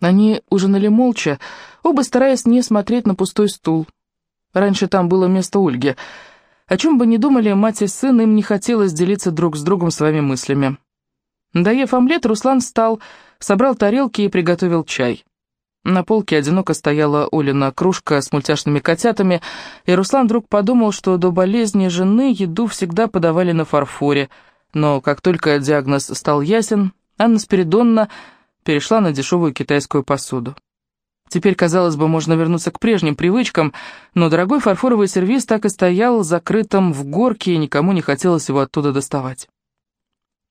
Они ужинали молча, оба стараясь не смотреть на пустой стул. Раньше там было место Ольги. О чем бы ни думали, мать и сын, им не хотелось делиться друг с другом своими мыслями. Доев омлет, Руслан встал, собрал тарелки и приготовил чай. На полке одиноко стояла Олина кружка с мультяшными котятами, и Руслан вдруг подумал, что до болезни жены еду всегда подавали на фарфоре, но как только диагноз стал ясен, Анна Спиридонна перешла на дешевую китайскую посуду. Теперь, казалось бы, можно вернуться к прежним привычкам, но дорогой фарфоровый сервиз так и стоял закрытым в горке, и никому не хотелось его оттуда доставать.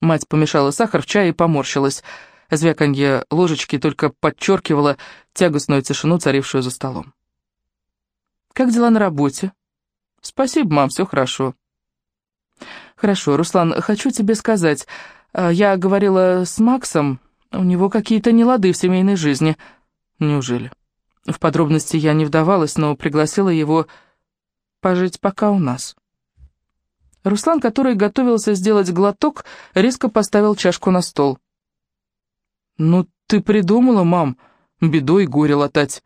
Мать помешала сахар в чай и поморщилась – Звяканье ложечки только подчеркивало тягостную тишину, царившую за столом. «Как дела на работе?» «Спасибо, мам, все хорошо». «Хорошо, Руслан, хочу тебе сказать. А, я говорила с Максом, у него какие-то нелады в семейной жизни». «Неужели?» В подробности я не вдавалась, но пригласила его пожить пока у нас. Руслан, который готовился сделать глоток, резко поставил чашку на стол. «Ну, ты придумала, мам, бедой горе латать».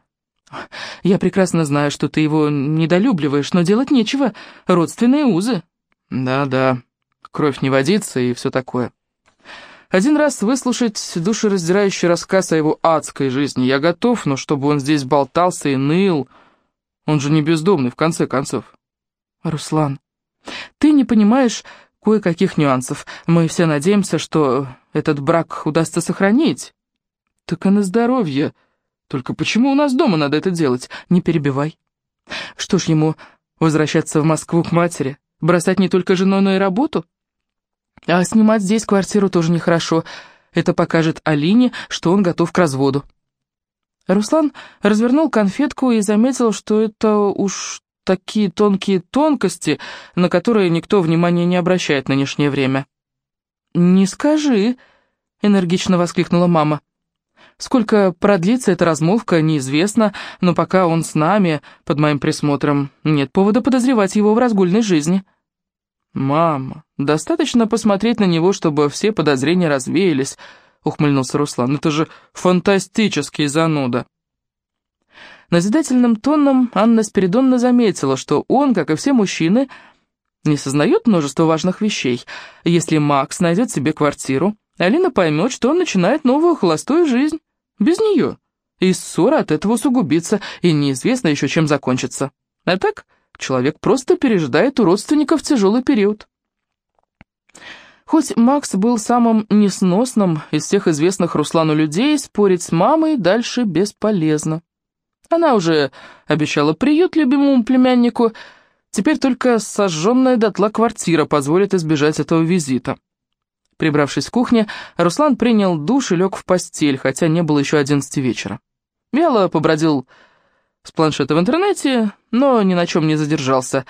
«Я прекрасно знаю, что ты его недолюбливаешь, но делать нечего, родственные узы». «Да-да, кровь не водится и все такое». Один раз выслушать душераздирающий рассказ о его адской жизни я готов, но чтобы он здесь болтался и ныл... Он же не бездомный, в конце концов. Руслан, ты не понимаешь кое-каких нюансов. Мы все надеемся, что этот брак удастся сохранить. Так и на здоровье. Только почему у нас дома надо это делать? Не перебивай. Что ж ему, возвращаться в Москву к матери? Бросать не только жену, но и работу? А снимать здесь квартиру тоже нехорошо. Это покажет Алине, что он готов к разводу. Руслан развернул конфетку и заметил, что это уж такие тонкие тонкости, на которые никто внимания не обращает в нынешнее время. «Не скажи», — энергично воскликнула мама. «Сколько продлится эта размолвка, неизвестно, но пока он с нами, под моим присмотром, нет повода подозревать его в разгульной жизни». «Мама, достаточно посмотреть на него, чтобы все подозрения развеялись», — ухмыльнулся Руслан. «Это же фантастический зануда». Назидательным тоном Анна Спиридонна заметила, что он, как и все мужчины, — не сознает множество важных вещей. Если Макс найдет себе квартиру, Алина поймет, что он начинает новую холостую жизнь. Без нее. И ссора от этого усугубится, и неизвестно еще, чем закончится. А так, человек просто пережидает у родственников тяжелый период. Хоть Макс был самым несносным из всех известных Руслану людей, спорить с мамой дальше бесполезно. Она уже обещала приют любимому племяннику, Теперь только сожженная дотла квартира позволит избежать этого визита. Прибравшись в кухне, Руслан принял душ и лег в постель, хотя не было еще одиннадцати вечера. Вяло побродил с планшета в интернете, но ни на чем не задержался.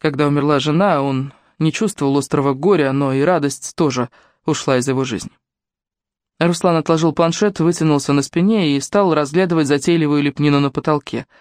Когда умерла жена, он не чувствовал острого горя, но и радость тоже ушла из его жизни. Руслан отложил планшет, вытянулся на спине и стал разглядывать затейливую лепнину на потолке —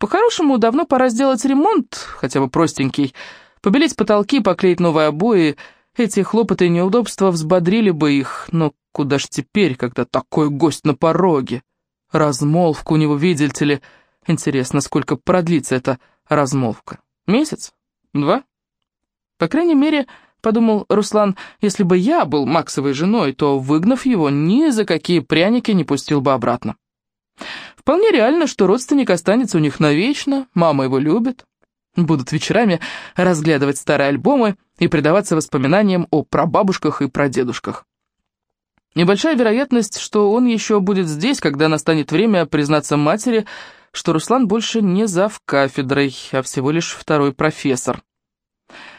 по-хорошему, давно пора сделать ремонт, хотя бы простенький, побелить потолки, поклеить новые обои. Эти хлопоты и неудобства взбодрили бы их, но куда ж теперь, когда такой гость на пороге? Размолвка у него, видите ли. Интересно, сколько продлится эта размолвка? Месяц? Два? По крайней мере, подумал Руслан, если бы я был Максовой женой, то, выгнав его, ни за какие пряники не пустил бы обратно. Вполне реально, что родственник останется у них навечно, мама его любит. Будут вечерами разглядывать старые альбомы и предаваться воспоминаниям о прабабушках и прадедушках. Небольшая вероятность, что он еще будет здесь, когда настанет время признаться матери, что Руслан больше не зав кафедрой, а всего лишь второй профессор.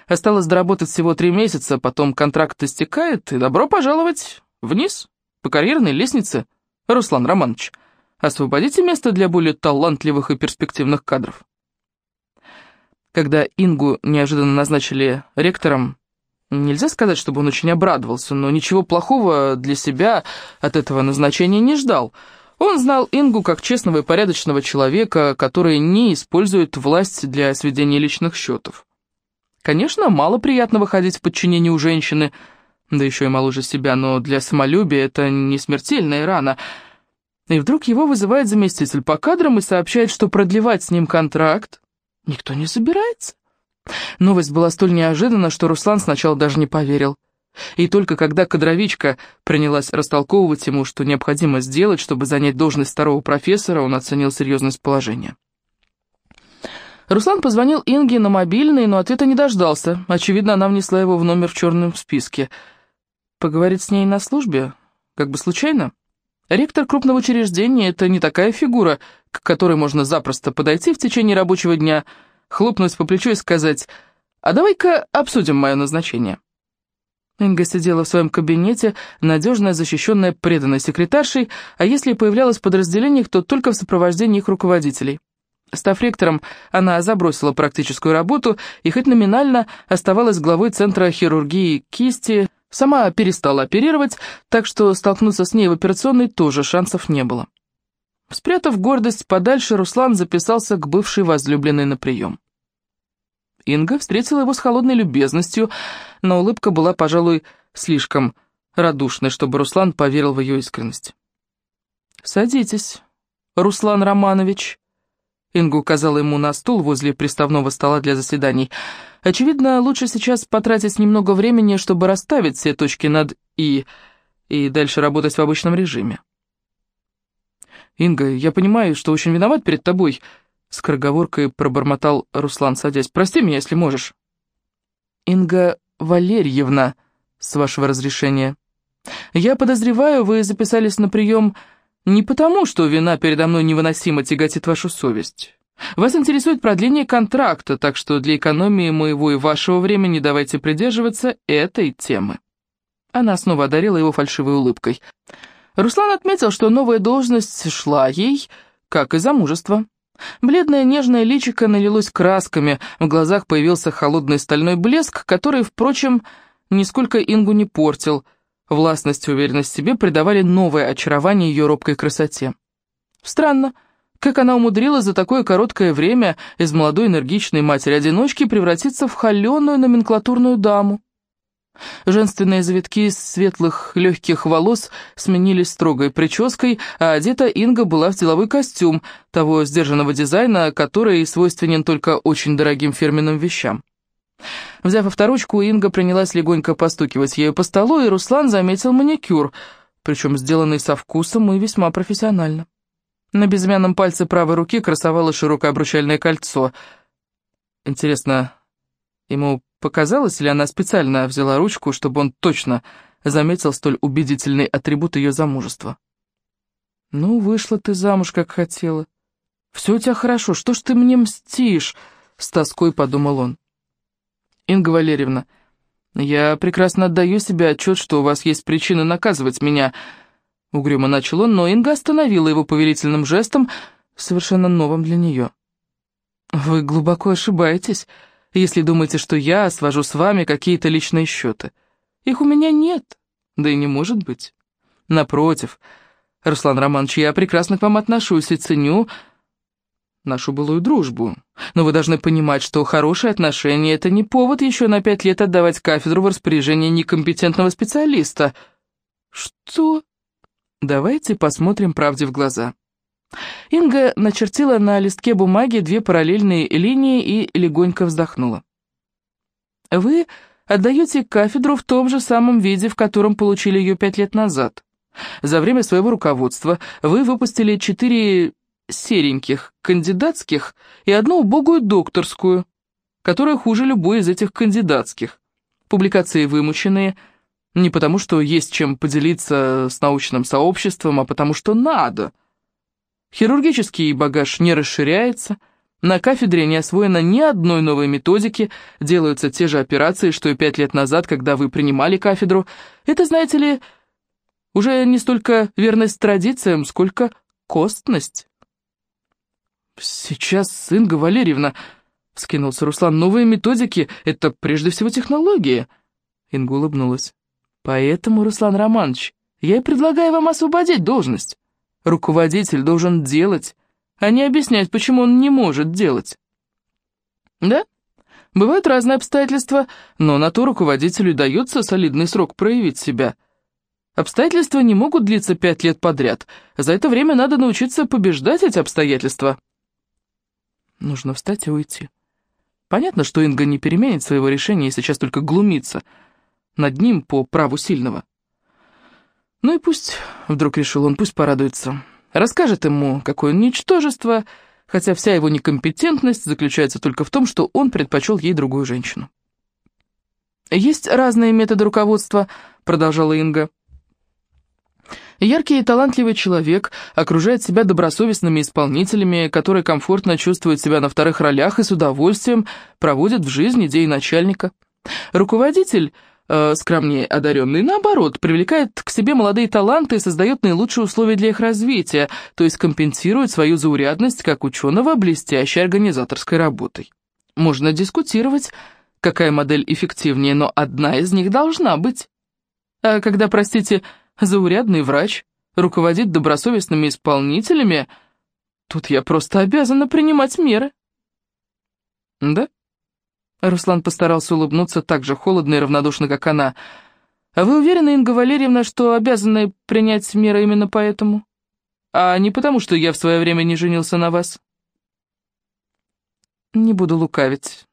Осталось доработать всего три месяца, потом контракт истекает, и добро пожаловать вниз, по карьерной лестнице, Руслан Романович. Освободите место для более талантливых и перспективных кадров. Когда Ингу неожиданно назначили ректором, нельзя сказать, чтобы он очень обрадовался, но ничего плохого для себя от этого назначения не ждал. Он знал Ингу как честного и порядочного человека, который не использует власть для сведения личных счетов. Конечно, мало приятно выходить в подчинение у женщины, да еще и моложе себя, но для самолюбия это не смертельная рана — И вдруг его вызывает заместитель по кадрам и сообщает, что продлевать с ним контракт никто не собирается. Новость была столь неожиданна, что Руслан сначала даже не поверил. И только когда кадровичка принялась растолковывать ему, что необходимо сделать, чтобы занять должность второго профессора, он оценил серьезность положения. Руслан позвонил Инге на мобильный, но ответа не дождался. Очевидно, она внесла его в номер в черном списке. Поговорить с ней на службе? Как бы случайно? Ректор крупного учреждения — это не такая фигура, к которой можно запросто подойти в течение рабочего дня, хлопнуть по плечу и сказать «А давай-ка обсудим мое назначение». Инга сидела в своем кабинете, надежно защищенная преданной секретаршей, а если появлялась в подразделениях, то только в сопровождении их руководителей. Став ректором, она забросила практическую работу и хоть номинально оставалась главой Центра хирургии кисти, сама перестала оперировать, так что столкнуться с ней в операционной тоже шансов не было. Спрятав гордость подальше, Руслан записался к бывшей возлюбленной на прием. Инга встретила его с холодной любезностью, но улыбка была, пожалуй, слишком радушной, чтобы Руслан поверил в ее искренность. «Садитесь, Руслан Романович», Инга указала ему на стул возле приставного стола для заседаний. Очевидно, лучше сейчас потратить немного времени, чтобы расставить все точки над «и» и дальше работать в обычном режиме. «Инга, я понимаю, что очень виноват перед тобой», — скороговоркой пробормотал Руслан, садясь. «Прости меня, если можешь». «Инга Валерьевна, с вашего разрешения. Я подозреваю, вы записались на прием не потому, что вина передо мной невыносимо тяготит вашу совесть. Вас интересует продление контракта, так что для экономии моего и вашего времени давайте придерживаться этой темы». Она снова одарила его фальшивой улыбкой. Руслан отметил, что новая должность шла ей, как и замужество. Бледное нежное личико налилось красками, в глазах появился холодный стальной блеск, который, впрочем, нисколько Ингу не портил – Властность и уверенность в себе придавали новое очарование ее робкой красоте. Странно, как она умудрилась за такое короткое время из молодой энергичной матери-одиночки превратиться в холеную номенклатурную даму. Женственные завитки светлых легких волос сменились строгой прической, а одета Инга была в деловой костюм того сдержанного дизайна, который свойственен только очень дорогим фирменным вещам. Взяв авторучку, Инга принялась легонько постукивать ею по столу, и Руслан заметил маникюр, причем сделанный со вкусом и весьма профессионально. На безымянном пальце правой руки красовалось широкое обручальное кольцо. Интересно, ему показалось, или она специально взяла ручку, чтобы он точно заметил столь убедительный атрибут ее замужества? «Ну, вышла ты замуж, как хотела. Все у тебя хорошо, что ж ты мне мстишь?» — с тоской подумал он. «Инга Валерьевна, я прекрасно отдаю себе отчет, что у вас есть причины наказывать меня», — угрюмо начал он, но Инга остановила его повелительным жестом, совершенно новым для нее. «Вы глубоко ошибаетесь, если думаете, что я свожу с вами какие-то личные счеты. Их у меня нет, да и не может быть. Напротив, Руслан Романович, я прекрасно к вам отношусь и ценю нашу былую дружбу. Но вы должны понимать, что хорошие отношения — это не повод еще на пять лет отдавать кафедру в распоряжение некомпетентного специалиста. Что? Давайте посмотрим правде в глаза. Инга начертила на листке бумаги две параллельные линии и легонько вздохнула. Вы отдаете кафедру в том же самом виде, в котором получили ее пять лет назад. За время своего руководства вы выпустили четыре сереньких, кандидатских и одну убогую докторскую, которая хуже любой из этих кандидатских. Публикации вымученные, не потому что есть чем поделиться с научным сообществом, а потому что надо. Хирургический багаж не расширяется, на кафедре не освоено ни одной новой методики, делаются те же операции, что и пять лет назад, когда вы принимали кафедру. Это, знаете ли, уже не столько верность традициям, сколько костность. «Сейчас, Инга Валерьевна», — скинулся Руслан, — «новые методики — это прежде всего технологии». Инга улыбнулась. «Поэтому, Руслан Романович, я и предлагаю вам освободить должность. Руководитель должен делать, а не объяснять, почему он не может делать». «Да, бывают разные обстоятельства, но на то руководителю дается солидный срок проявить себя». Обстоятельства не могут длиться пять лет подряд. За это время надо научиться побеждать эти обстоятельства. Нужно встать и уйти. Понятно, что Инга не переменит своего решения и сейчас только глумится над ним по праву сильного. Ну и пусть, вдруг решил он, пусть порадуется. Расскажет ему, какое ничтожество, хотя вся его некомпетентность заключается только в том, что он предпочел ей другую женщину. «Есть разные методы руководства», — продолжала Инга. Яркий и талантливый человек окружает себя добросовестными исполнителями, которые комфортно чувствуют себя на вторых ролях и с удовольствием проводят в жизнь идеи начальника. Руководитель э, скромнее одаренный, наоборот, привлекает к себе молодые таланты и создает наилучшие условия для их развития, то есть компенсирует свою заурядность как ученого блестящей организаторской работой. Можно дискутировать, какая модель эффективнее, но одна из них должна быть. А когда, простите, заурядный врач руководит добросовестными исполнителями, тут я просто обязана принимать меры. Да? Руслан постарался улыбнуться так же холодно и равнодушно, как она. «А вы уверены, Инга Валерьевна, что обязаны принять меры именно поэтому? А не потому, что я в свое время не женился на вас?» «Не буду лукавить.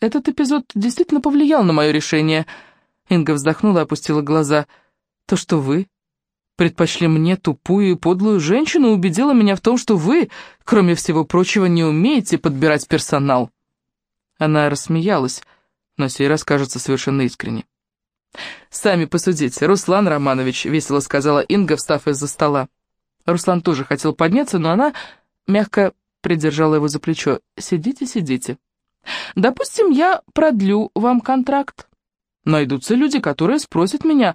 Этот эпизод действительно повлиял на мое решение». Инга вздохнула и опустила глаза. «То, что вы предпочли мне тупую и подлую женщину, убедило меня в том, что вы, кроме всего прочего, не умеете подбирать персонал». Она рассмеялась, но сей раз кажется совершенно искренне. «Сами посудите, Руслан Романович», — весело сказала Инга, встав из-за стола. Руслан тоже хотел подняться, но она мягко придержала его за плечо. «Сидите, сидите. Допустим, я продлю вам контракт. Найдутся люди, которые спросят меня,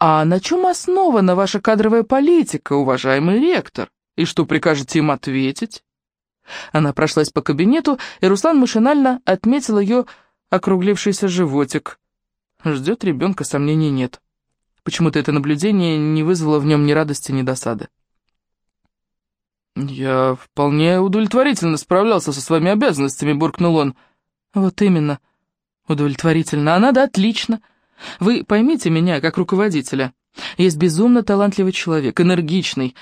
а на чем основана ваша кадровая политика, уважаемый ректор? И что прикажете им ответить?» Она прошлась по кабинету, и Руслан машинально отметил ее округлившийся животик. Ждет ребенка, сомнений нет. Почему-то это наблюдение не вызвало в нем ни радости, ни досады. «Я вполне удовлетворительно справлялся со своими обязанностями», — буркнул он. «Вот именно. Удовлетворительно. А надо отлично. Вы поймите меня, как руководителя. Есть безумно талантливый человек, энергичный,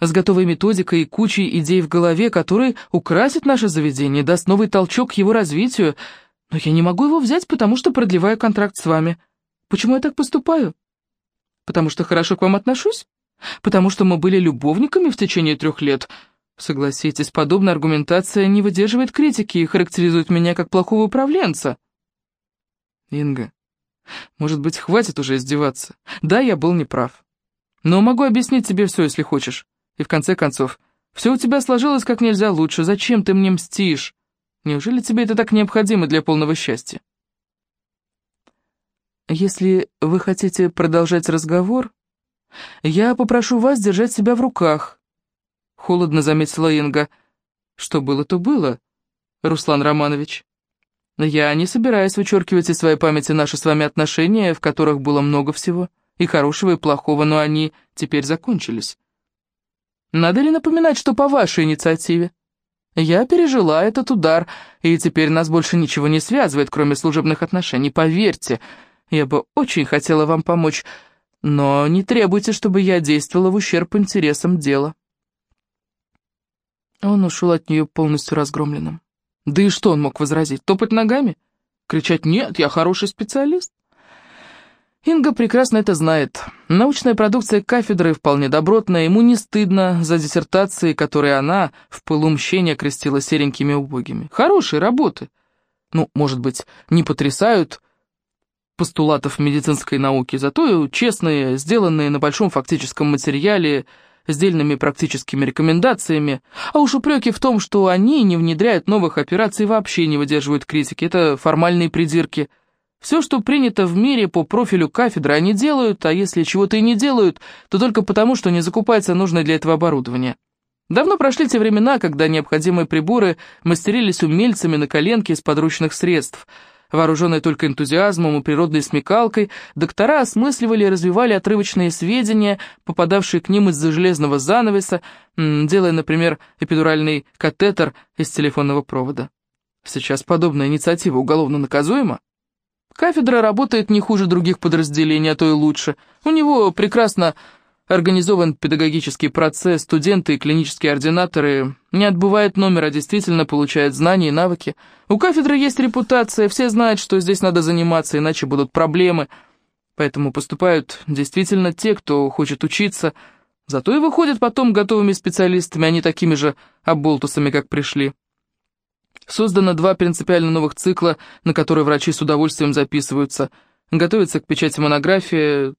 с готовой методикой и кучей идей в голове, который украсит наше заведение, даст новый толчок к его развитию. Но я не могу его взять, потому что продлеваю контракт с вами. Почему я так поступаю? Потому что хорошо к вам отношусь? Потому что мы были любовниками в течение трех лет? Согласитесь, подобная аргументация не выдерживает критики и характеризует меня как плохого управленца. Инга, может быть, хватит уже издеваться? Да, я был неправ. Но могу объяснить тебе все, если хочешь. И в конце концов, все у тебя сложилось как нельзя лучше. Зачем ты мне мстишь? Неужели тебе это так необходимо для полного счастья? Если вы хотите продолжать разговор, я попрошу вас держать себя в руках. Холодно заметила Инга. Что было, то было, Руслан Романович. Я не собираюсь вычеркивать из своей памяти наши с вами отношения, в которых было много всего, и хорошего, и плохого, но они теперь закончились. Надо ли напоминать, что по вашей инициативе? Я пережила этот удар, и теперь нас больше ничего не связывает, кроме служебных отношений. Поверьте, я бы очень хотела вам помочь, но не требуйте, чтобы я действовала в ущерб интересам дела». Он ушел от нее полностью разгромленным. Да и что он мог возразить? Топать ногами? Кричать «Нет, я хороший специалист»? Инга прекрасно это знает. Научная продукция кафедры вполне добротная, ему не стыдно за диссертации, которые она в пылу мщения крестила серенькими убогими. Хорошие работы. Ну, может быть, не потрясают постулатов медицинской науки, зато честные, сделанные на большом фактическом материале, с дельными практическими рекомендациями, а уж упреки в том, что они не внедряют новых операций, вообще не выдерживают критики, это формальные придирки – все, что принято в мире по профилю кафедры, они делают, а если чего-то и не делают, то только потому, что не закупается нужное для этого оборудование. Давно прошли те времена, когда необходимые приборы мастерились умельцами на коленке из подручных средств. Вооруженные только энтузиазмом и природной смекалкой, доктора осмысливали и развивали отрывочные сведения, попадавшие к ним из-за железного занавеса, делая, например, эпидуральный катетер из телефонного провода. Сейчас подобная инициатива уголовно наказуема. Кафедра работает не хуже других подразделений, а то и лучше. У него прекрасно организован педагогический процесс, студенты и клинические ординаторы не отбывают номер, а действительно получают знания и навыки. У кафедры есть репутация, все знают, что здесь надо заниматься, иначе будут проблемы. Поэтому поступают действительно те, кто хочет учиться, зато и выходят потом готовыми специалистами, а не такими же оболтусами, как пришли. Создано два принципиально новых цикла, на которые врачи с удовольствием записываются. Готовится к печати монографии,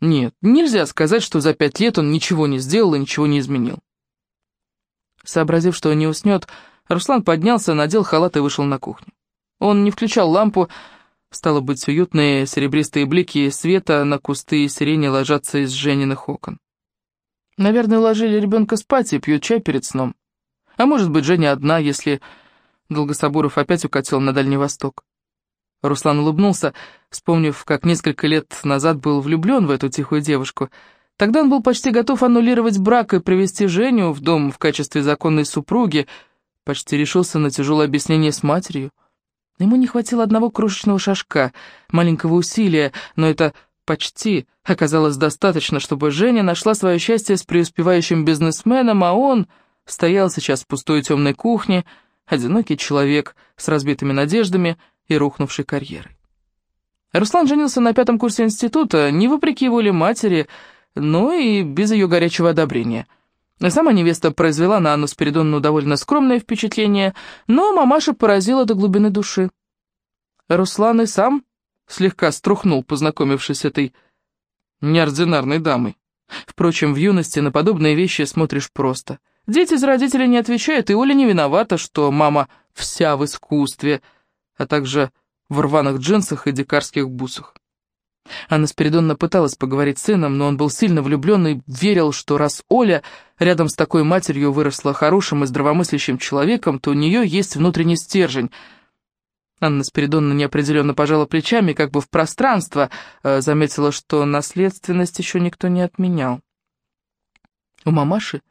нет, нельзя сказать, что за пять лет он ничего не сделал и ничего не изменил. Сообразив, что не уснет, Руслан поднялся, надел халат и вышел на кухню. Он не включал лампу, стало быть, уютные серебристые блики света на кусты и сирени ложатся из Жениных окон. Наверное, уложили ребенка спать и пьют чай перед сном. А может быть, Женя одна, если Долгособоров опять укатил на Дальний Восток. Руслан улыбнулся, вспомнив, как несколько лет назад был влюблен в эту тихую девушку. Тогда он был почти готов аннулировать брак и привести Женю в дом в качестве законной супруги, почти решился на тяжелое объяснение с матерью. Ему не хватило одного крошечного шажка, маленького усилия, но это почти оказалось достаточно, чтобы Женя нашла свое счастье с преуспевающим бизнесменом, а он стоял сейчас в пустой темной кухне, одинокий человек с разбитыми надеждами — и рухнувшей карьерой. Руслан женился на пятом курсе института, не вопреки воле матери, но и без ее горячего одобрения. Сама невеста произвела на Анну Спиридонну довольно скромное впечатление, но мамаша поразила до глубины души. Руслан и сам слегка струхнул, познакомившись с этой неординарной дамой. Впрочем, в юности на подобные вещи смотришь просто. Дети за родителей не отвечают, и Оля не виновата, что мама вся в искусстве – а также в рваных джинсах и дикарских бусах. Анна Спиридонна пыталась поговорить с сыном, но он был сильно влюблен и верил, что раз Оля рядом с такой матерью выросла хорошим и здравомыслящим человеком, то у нее есть внутренний стержень. Анна Спиридонна неопределенно пожала плечами, как бы в пространство, э, заметила, что наследственность еще никто не отменял. «У мамаши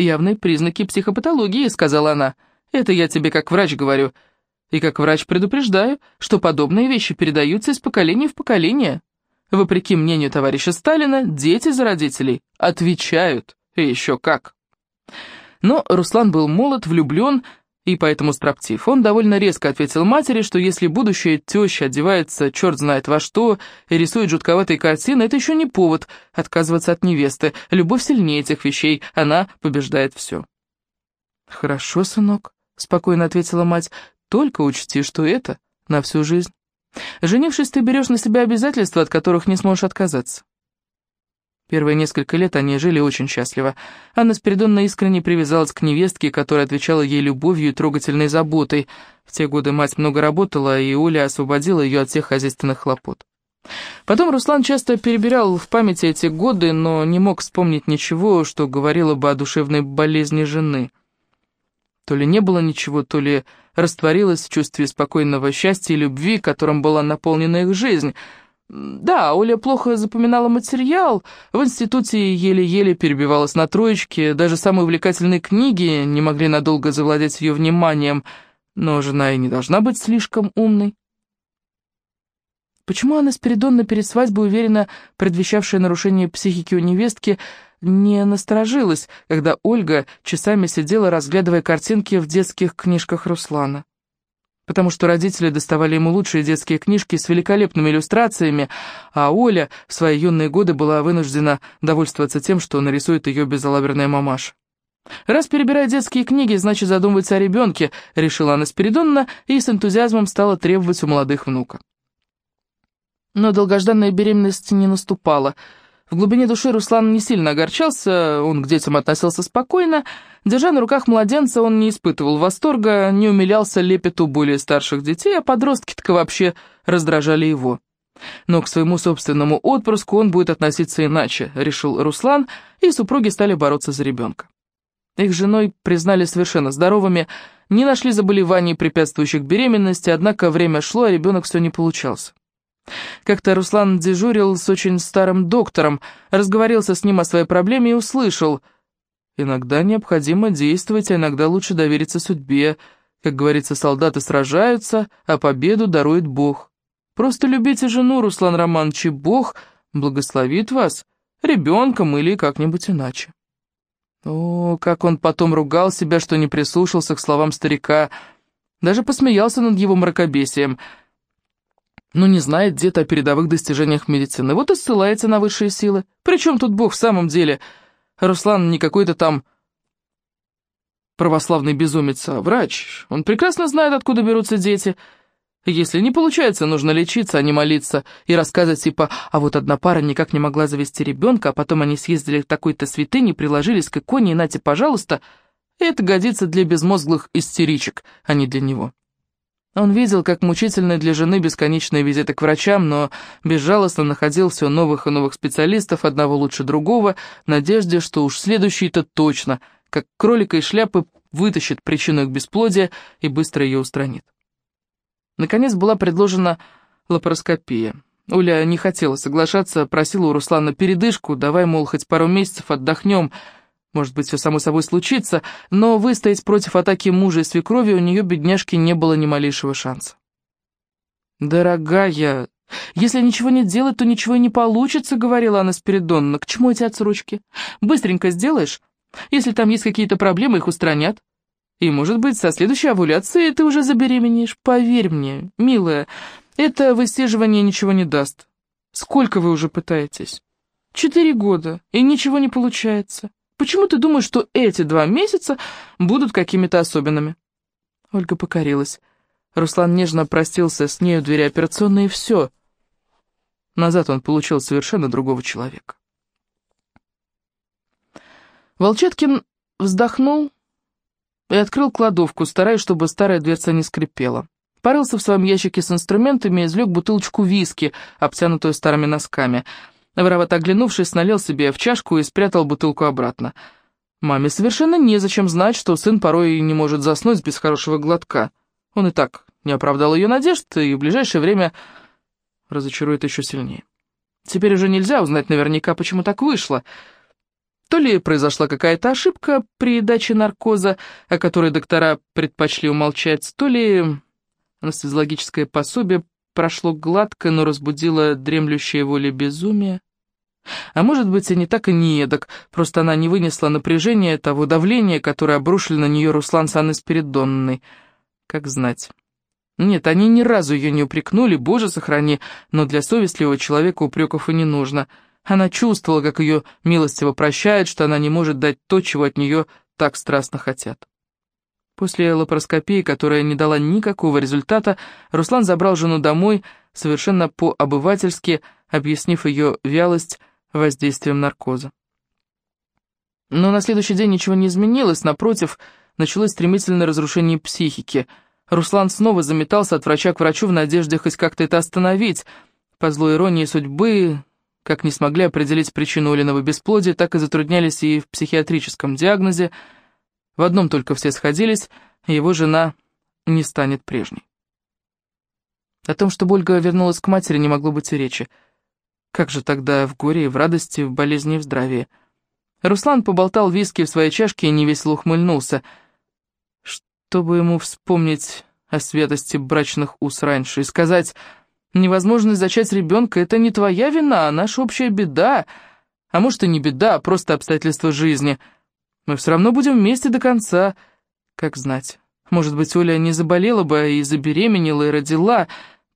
явные признаки психопатологии», — сказала она. «Это я тебе как врач говорю». И как врач предупреждаю, что подобные вещи передаются из поколения в поколение. Вопреки мнению товарища Сталина, дети за родителей отвечают, и еще как. Но Руслан был молод, влюблен и поэтому строптив. Он довольно резко ответил матери, что если будущая теща одевается черт знает во что и рисует жутковатые картины, это еще не повод отказываться от невесты. Любовь сильнее этих вещей, она побеждает все. «Хорошо, сынок», — спокойно ответила мать, только учти, что это на всю жизнь. Женившись, ты берешь на себя обязательства, от которых не сможешь отказаться. Первые несколько лет они жили очень счастливо. Анна Спиридонна искренне привязалась к невестке, которая отвечала ей любовью и трогательной заботой. В те годы мать много работала, и Оля освободила ее от всех хозяйственных хлопот. Потом Руслан часто перебирал в памяти эти годы, но не мог вспомнить ничего, что говорило бы о душевной болезни жены. То ли не было ничего, то ли растворилась в чувстве спокойного счастья и любви, которым была наполнена их жизнь. Да, Оля плохо запоминала материал, в институте еле-еле перебивалась на троечке, даже самые увлекательные книги не могли надолго завладеть ее вниманием, но жена и не должна быть слишком умной. Почему Анна Спиридонна перед свадьбой уверенно предвещавшая нарушение психики у невестки, не насторожилась, когда Ольга часами сидела, разглядывая картинки в детских книжках Руслана. Потому что родители доставали ему лучшие детские книжки с великолепными иллюстрациями, а Оля в свои юные годы была вынуждена довольствоваться тем, что нарисует ее безалаберная мамаша. «Раз перебирает детские книги, значит задумывается о ребенке», — решила она Спиридонна и с энтузиазмом стала требовать у молодых внука. Но долгожданная беременность не наступала — в глубине души Руслан не сильно огорчался, он к детям относился спокойно. Держа на руках младенца, он не испытывал восторга, не умилялся лепету более старших детей, а подростки-то вообще раздражали его. Но к своему собственному отпрыску он будет относиться иначе, решил Руслан, и супруги стали бороться за ребенка. Их женой признали совершенно здоровыми, не нашли заболеваний, препятствующих беременности, однако время шло, а ребенок все не получался. Как-то Руслан дежурил с очень старым доктором, разговорился с ним о своей проблеме и услышал. «Иногда необходимо действовать, а иногда лучше довериться судьбе. Как говорится, солдаты сражаются, а победу дарует Бог». Просто любите жену, Руслан Романович, и Бог благословит вас ребенком или как-нибудь иначе. О, как он потом ругал себя, что не прислушался к словам старика, даже посмеялся над его мракобесием. Ну, не знает где-то о передовых достижениях медицины, вот и ссылается на высшие силы. Причем тут Бог в самом деле? Руслан не какой-то там православный безумец, а врач. Он прекрасно знает, откуда берутся дети. Если не получается, нужно лечиться, а не молиться, и рассказывать типа «А вот одна пара никак не могла завести ребенка, а потом они съездили в такой-то святыне, приложились к иконе, и нате, пожалуйста», это годится для безмозглых истеричек, а не для него. Он видел, как мучительны для жены бесконечные визиты к врачам, но безжалостно находил все новых и новых специалистов, одного лучше другого, в надежде, что уж следующий-то точно – как кролика из шляпы вытащит причину их бесплодия и быстро ее устранит. Наконец была предложена лапароскопия. Оля не хотела соглашаться, просила у Руслана передышку, давай, мол, хоть пару месяцев отдохнем, может быть, все само собой случится, но выстоять против атаки мужа и свекрови у нее, бедняжки, не было ни малейшего шанса. «Дорогая, если ничего не делать, то ничего и не получится», — говорила она Спиридонна. «К чему эти отсрочки? Быстренько сделаешь, если там есть какие-то проблемы, их устранят. И, может быть, со следующей овуляцией ты уже забеременеешь. Поверь мне, милая, это высиживание ничего не даст. Сколько вы уже пытаетесь? Четыре года, и ничего не получается. Почему ты думаешь, что эти два месяца будут какими-то особенными?» Ольга покорилась. Руслан нежно простился с нею в двери операционной, и все. Назад он получил совершенно другого человека. Волчеткин вздохнул и открыл кладовку, стараясь, чтобы старая дверца не скрипела. Порылся в своем ящике с инструментами и извлек бутылочку виски, обтянутую старыми носками. Воровато оглянувшись, налил себе в чашку и спрятал бутылку обратно. Маме совершенно незачем знать, что сын порой не может заснуть без хорошего глотка. Он и так не оправдал ее надежд, и в ближайшее время разочарует еще сильнее. Теперь уже нельзя узнать наверняка, почему так вышло — то ли произошла какая-то ошибка при даче наркоза, о которой доктора предпочли умолчать, то ли анестезиологическое пособие прошло гладко, но разбудило дремлющее воле безумие. А может быть, и не так, и не эдак, просто она не вынесла напряжения того давления, которое обрушили на нее Руслан с Анной Спиридонной. Как знать. Нет, они ни разу ее не упрекнули, боже сохрани, но для совестливого человека упреков и не нужно — она чувствовала, как ее милостиво прощают, что она не может дать то, чего от нее так страстно хотят. После лапароскопии, которая не дала никакого результата, Руслан забрал жену домой, совершенно по-обывательски объяснив ее вялость воздействием наркоза. Но на следующий день ничего не изменилось, напротив, началось стремительное разрушение психики. Руслан снова заметался от врача к врачу в надежде хоть как-то это остановить. По злой иронии судьбы, как не смогли определить причину Олиного бесплодия, так и затруднялись и в психиатрическом диагнозе. В одном только все сходились, его жена не станет прежней. О том, что Ольга вернулась к матери, не могло быть и речи. Как же тогда в горе и в радости, в болезни и в здравии? Руслан поболтал виски в своей чашке и невесело ухмыльнулся. Чтобы ему вспомнить о святости брачных уз раньше и сказать... Невозможность зачать ребенка — это не твоя вина, а наша общая беда. А может и не беда, а просто обстоятельства жизни. Мы все равно будем вместе до конца. Как знать. Может быть, Оля не заболела бы и забеременела, и родила.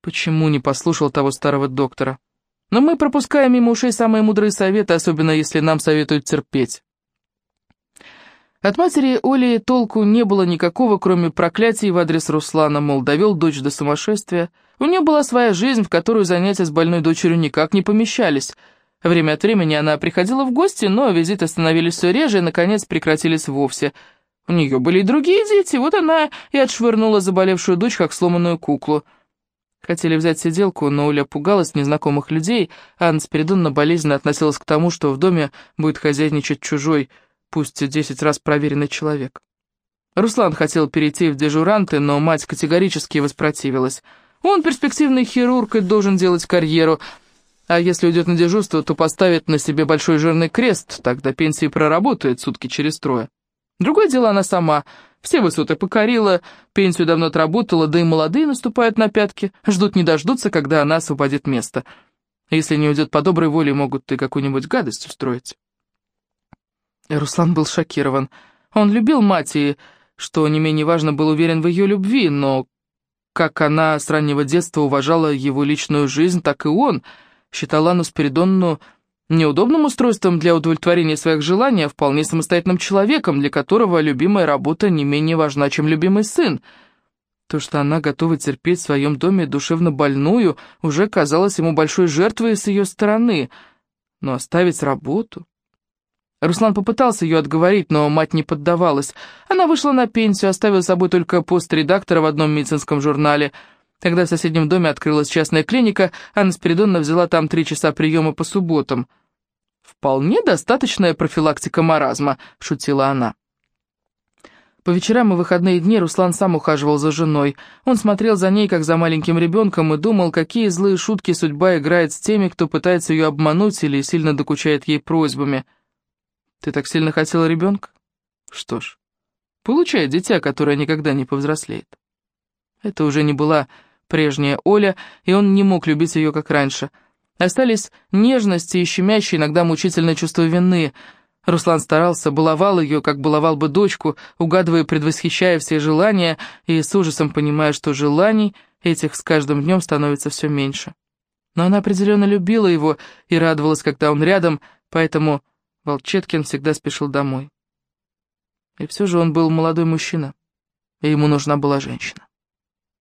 Почему не послушал того старого доктора? Но мы пропускаем мимо ушей самые мудрые советы, особенно если нам советуют терпеть. От матери Оли толку не было никакого, кроме проклятий в адрес Руслана, мол, довел дочь до сумасшествия. У нее была своя жизнь, в которую занятия с больной дочерью никак не помещались. Время от времени она приходила в гости, но визиты становились все реже и, наконец, прекратились вовсе. У нее были и другие дети, вот она и отшвырнула заболевшую дочь, как сломанную куклу. Хотели взять сиделку, но Оля пугалась незнакомых людей, а Анна Спиридоновна болезненно относилась к тому, что в доме будет хозяйничать чужой пусть десять раз проверенный человек. Руслан хотел перейти в дежуранты, но мать категорически воспротивилась. Он перспективный хирург и должен делать карьеру, а если уйдет на дежурство, то поставит на себе большой жирный крест, тогда пенсии проработает сутки через трое. Другое дело она сама. Все высоты покорила, пенсию давно отработала, да и молодые наступают на пятки, ждут не дождутся, когда она освободит место. Если не уйдет по доброй воле, могут и какую-нибудь гадость устроить. И Руслан был шокирован. Он любил мать и, что не менее важно, был уверен в ее любви, но как она с раннего детства уважала его личную жизнь, так и он считал Анну Спиридонну неудобным устройством для удовлетворения своих желаний, а вполне самостоятельным человеком, для которого любимая работа не менее важна, чем любимый сын. То, что она готова терпеть в своем доме душевно больную, уже казалось ему большой жертвой с ее стороны. Но оставить работу... Руслан попытался ее отговорить, но мать не поддавалась. Она вышла на пенсию, оставила с собой только пост редактора в одном медицинском журнале. Когда в соседнем доме открылась частная клиника, Анна Спиридоновна взяла там три часа приема по субботам. «Вполне достаточная профилактика маразма», — шутила она. По вечерам и выходные дни Руслан сам ухаживал за женой. Он смотрел за ней, как за маленьким ребенком, и думал, какие злые шутки судьба играет с теми, кто пытается ее обмануть или сильно докучает ей просьбами. Ты так сильно хотела ребенка? Что ж, получай дитя, которое никогда не повзрослеет. Это уже не была прежняя Оля, и он не мог любить ее, как раньше. Остались нежности и щемящие, иногда мучительное чувство вины. Руслан старался, баловал ее, как баловал бы дочку, угадывая, предвосхищая все желания, и с ужасом понимая, что желаний этих с каждым днем становится все меньше. Но она определенно любила его и радовалась, когда он рядом, поэтому Волчеткин всегда спешил домой. И все же он был молодой мужчина, и ему нужна была женщина.